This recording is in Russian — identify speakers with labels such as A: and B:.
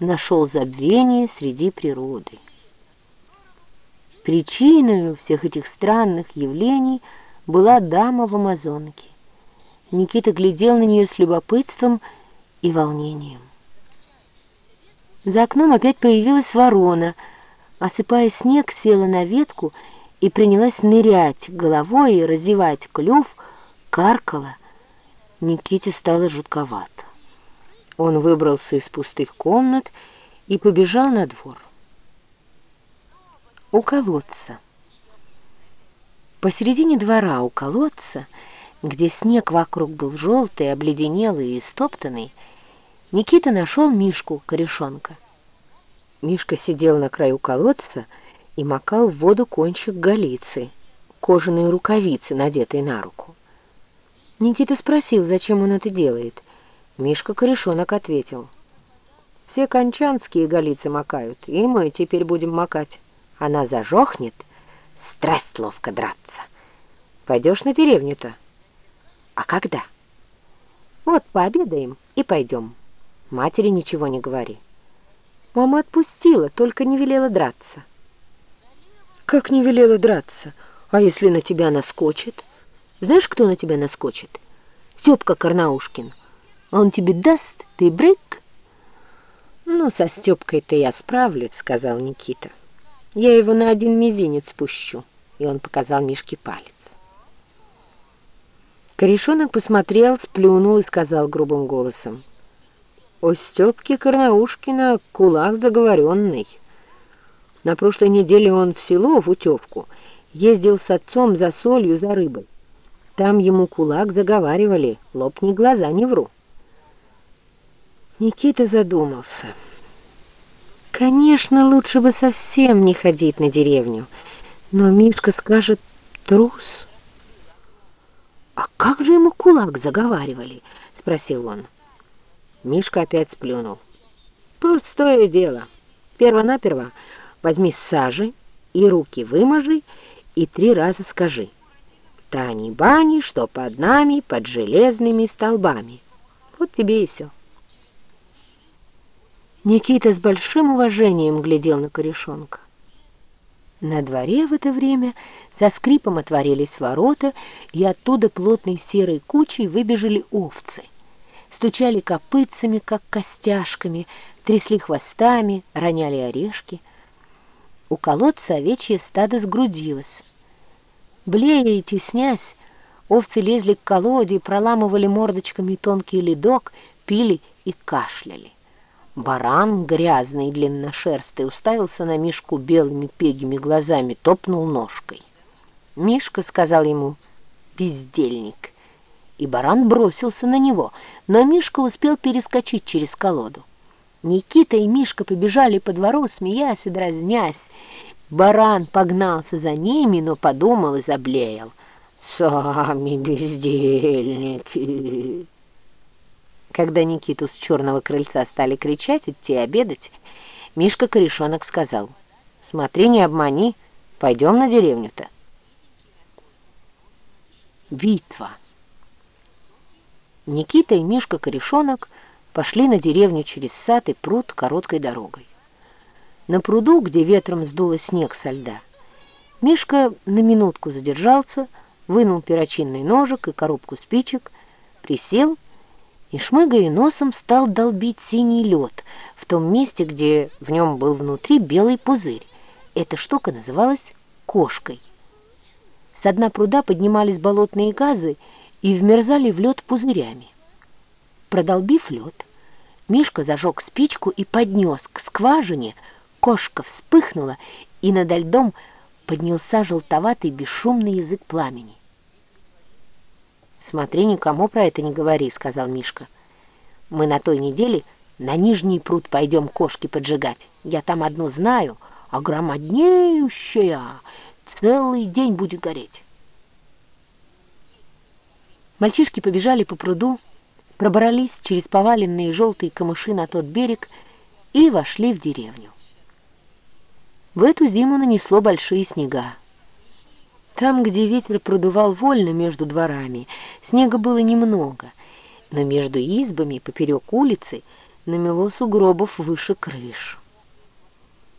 A: нашел забвение среди природы. Причиной всех этих странных явлений была дама в амазонке. Никита глядел на нее с любопытством и волнением. За окном опять появилась ворона, осыпая снег, села на ветку и принялась нырять головой и разевать клюв, каркала. Никите стало жутковато. Он выбрался из пустых комнат и побежал на двор. У колодца. Посередине двора у колодца, где снег вокруг был желтый, обледенелый и стоптанный, Никита нашел Мишку, корешонка. Мишка сидел на краю колодца и макал в воду кончик голицы, кожаные рукавицы, надетые на руку. Никита спросил, зачем он это делает. Мишка Корешонок ответил. «Все кончанские голицы макают, и мы теперь будем макать. Она зажохнет, страсть ловко драться. Пойдешь на деревню-то?» «А когда?» «Вот пообедаем и пойдем. Матери ничего не говори». Мама отпустила, только не велела драться. «Как не велела драться? А если на тебя наскочит?» Знаешь, кто на тебя наскочит? Степка Карнаушкин. Он тебе даст, ты брык? Ну, со Степкой-то я справлюсь, сказал Никита. Я его на один мизинец спущу. И он показал Мишке палец. Корешонок посмотрел, сплюнул и сказал грубым голосом. «У Степки Карнаушкина кулак заговоренный. На прошлой неделе он в село, в Утевку, ездил с отцом за солью, за рыбой. Там ему кулак заговаривали, лопни глаза, не вру. Никита задумался. Конечно, лучше бы совсем не ходить на деревню, но Мишка скажет «трус». «А как же ему кулак заговаривали?» — спросил он. Мишка опять сплюнул. «Простое дело. Первонаперво возьми сажи и руки выможи и три раза скажи». Тани-бани, что под нами, под железными столбами. Вот тебе и все. Никита с большим уважением глядел на корешонка. На дворе в это время со скрипом отворились ворота, и оттуда плотной серой кучей выбежали овцы. Стучали копытцами, как костяшками, трясли хвостами, роняли орешки. У колодца овечье стадо сгрудилось. Блея и теснясь, овцы лезли к колоде, проламывали мордочками тонкий ледок, пили и кашляли. Баран, грязный и длинношерстый, уставился на Мишку белыми пегими глазами, топнул ножкой. Мишка сказал ему «бездельник», и баран бросился на него, но Мишка успел перескочить через колоду. Никита и Мишка побежали по двору, смеясь и дразнясь, Баран погнался за ними, но подумал и заблеял. «Сами бездельники!» Когда Никиту с черного крыльца стали кричать идти обедать, Мишка Корешонок сказал, «Смотри, не обмани, пойдем на деревню-то». Битва. Никита и Мишка Корешонок пошли на деревню через сад и пруд короткой дорогой на пруду, где ветром сдуло снег со льда. Мишка на минутку задержался, вынул перочинный ножик и коробку спичек, присел и, шмыгая носом, стал долбить синий лед в том месте, где в нем был внутри белый пузырь. Эта штука называлась кошкой. С дна пруда поднимались болотные газы и вмерзали в лед пузырями. Продолбив лед, Мишка зажег спичку и поднес к скважине, Кошка вспыхнула, и над льдом поднялся желтоватый бесшумный язык пламени. «Смотри, никому про это не говори», — сказал Мишка. «Мы на той неделе на Нижний пруд пойдем кошки поджигать. Я там одну знаю, а громаднейшая целый день будет гореть». Мальчишки побежали по пруду, пробрались через поваленные желтые камыши на тот берег и вошли в деревню. В эту зиму нанесло большие снега. Там, где ветер продувал вольно между дворами, снега было немного, но между избами поперек улицы намело сугробов выше крыш.